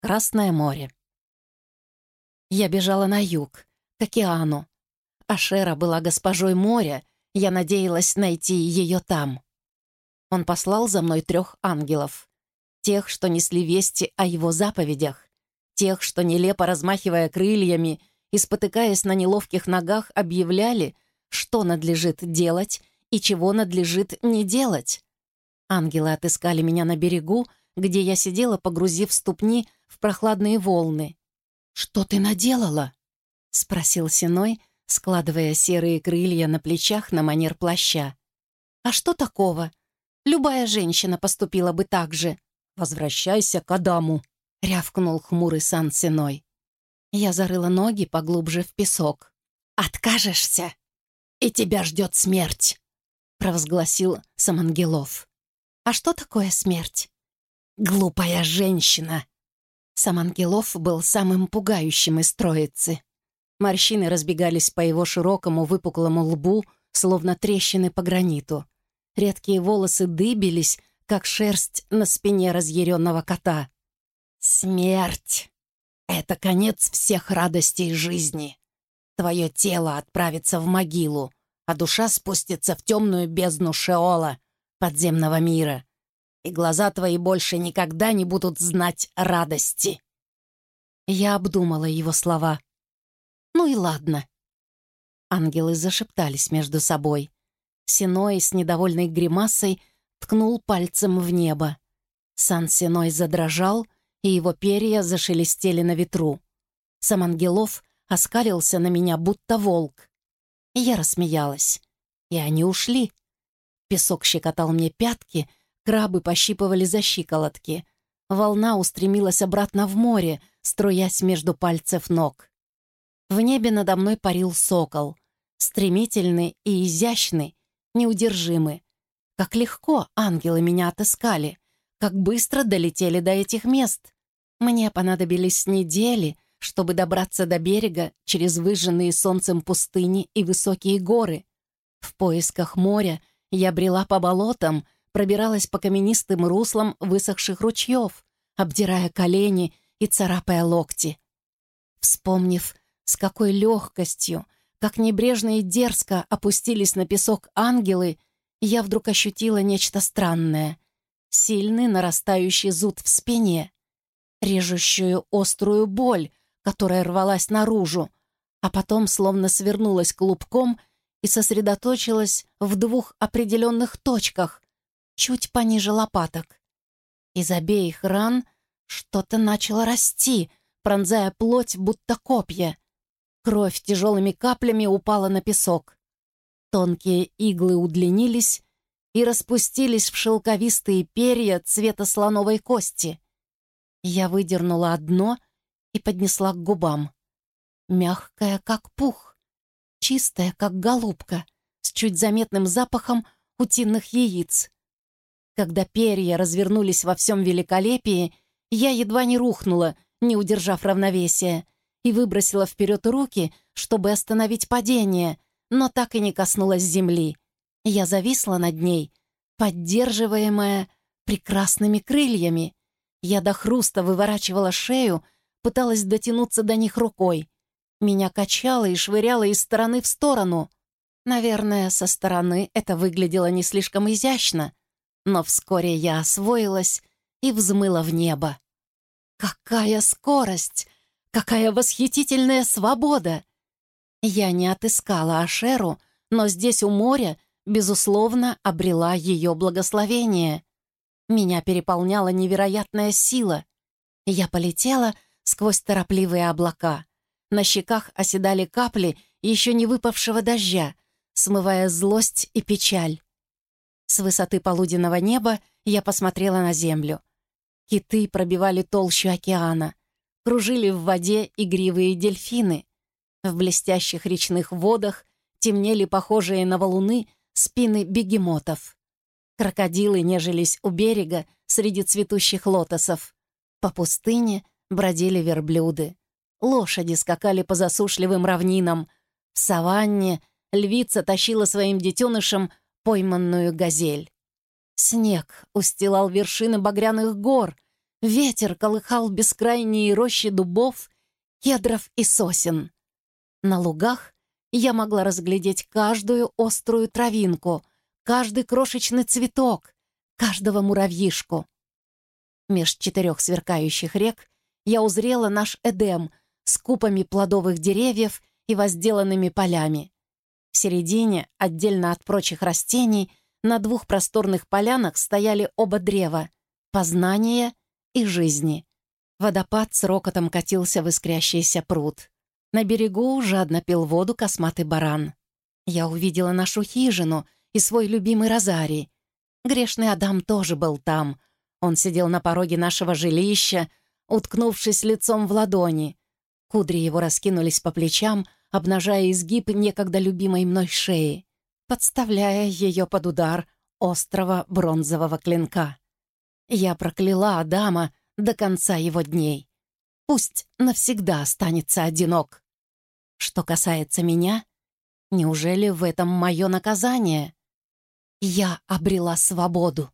Красное море. Я бежала на юг, к океану. Ашера была госпожой моря, я надеялась найти ее там. Он послал за мной трех ангелов. Тех, что несли вести о его заповедях. Тех, что, нелепо размахивая крыльями и спотыкаясь на неловких ногах, объявляли, что надлежит делать и чего надлежит не делать. Ангелы отыскали меня на берегу, где я сидела, погрузив ступни в прохладные волны. «Что ты наделала?» — спросил Синой, складывая серые крылья на плечах на манер плаща. «А что такого? Любая женщина поступила бы так же. Возвращайся к Адаму!» — рявкнул хмурый сан Синой. Я зарыла ноги поглубже в песок. «Откажешься, и тебя ждет смерть!» — провозгласил Самангелов. «А что такое смерть?» «Глупая женщина!» Самангелов был самым пугающим из троицы. Морщины разбегались по его широкому выпуклому лбу, словно трещины по граниту. Редкие волосы дыбились, как шерсть на спине разъяренного кота. «Смерть — это конец всех радостей жизни. Твое тело отправится в могилу, а душа спустится в темную бездну Шеола, подземного мира, и глаза твои больше никогда не будут знать радости». Я обдумала его слова. Ну и ладно. Ангелы зашептались между собой. Синой с недовольной гримасой ткнул пальцем в небо. Сан Синой задрожал, и его перья зашелестели на ветру. Сам Ангелов оскалился на меня, будто волк. Я рассмеялась. И они ушли. Песок щекотал мне пятки, крабы пощипывали за щиколотки. Волна устремилась обратно в море, струясь между пальцев ног. В небе надо мной парил сокол. Стремительный и изящный, неудержимый. Как легко ангелы меня отыскали, как быстро долетели до этих мест. Мне понадобились недели, чтобы добраться до берега через выжженные солнцем пустыни и высокие горы. В поисках моря я брела по болотам, пробиралась по каменистым руслам высохших ручьев, обдирая колени и царапая локти. Вспомнив с какой легкостью, как небрежно и дерзко опустились на песок ангелы, я вдруг ощутила нечто странное. Сильный нарастающий зуд в спине, режущую острую боль, которая рвалась наружу, а потом словно свернулась клубком и сосредоточилась в двух определенных точках, чуть пониже лопаток. Из обеих ран что-то начало расти, пронзая плоть, будто копья. Кровь тяжелыми каплями упала на песок. Тонкие иглы удлинились и распустились в шелковистые перья цвета слоновой кости. Я выдернула одно и поднесла к губам. Мягкая, как пух, чистая, как голубка, с чуть заметным запахом утиных яиц. Когда перья развернулись во всем великолепии, я едва не рухнула, не удержав равновесия — и выбросила вперед руки, чтобы остановить падение, но так и не коснулась земли. Я зависла над ней, поддерживаемая прекрасными крыльями. Я до хруста выворачивала шею, пыталась дотянуться до них рукой. Меня качало и швыряло из стороны в сторону. Наверное, со стороны это выглядело не слишком изящно, но вскоре я освоилась и взмыла в небо. Какая скорость! Какая восхитительная свобода! Я не отыскала Ашеру, но здесь у моря, безусловно, обрела ее благословение. Меня переполняла невероятная сила. Я полетела сквозь торопливые облака. На щеках оседали капли еще не выпавшего дождя, смывая злость и печаль. С высоты полуденного неба я посмотрела на землю. Киты пробивали толщу океана кружили в воде игривые дельфины. В блестящих речных водах темнели похожие на валуны спины бегемотов. Крокодилы нежились у берега среди цветущих лотосов. По пустыне бродили верблюды. Лошади скакали по засушливым равнинам. В саванне львица тащила своим детенышем пойманную газель. Снег устилал вершины багряных гор — ветер колыхал бескрайние рощи дубов, кедров и сосен. На лугах я могла разглядеть каждую острую травинку, каждый крошечный цветок, каждого муравьишку. Меж четырех сверкающих рек я узрела наш Эдем с купами плодовых деревьев и возделанными полями. В середине, отдельно от прочих растений, на двух просторных полянах стояли оба древа — познания и жизни. Водопад с рокотом катился в искрящийся пруд. На берегу жадно пил воду косматый баран. Я увидела нашу хижину и свой любимый розарий. Грешный Адам тоже был там. Он сидел на пороге нашего жилища, уткнувшись лицом в ладони. Кудри его раскинулись по плечам, обнажая изгиб некогда любимой мной шеи, подставляя ее под удар острого бронзового клинка. Я прокляла Адама до конца его дней пусть навсегда останется одинок. Что касается меня, неужели в этом мое наказание? Я обрела свободу.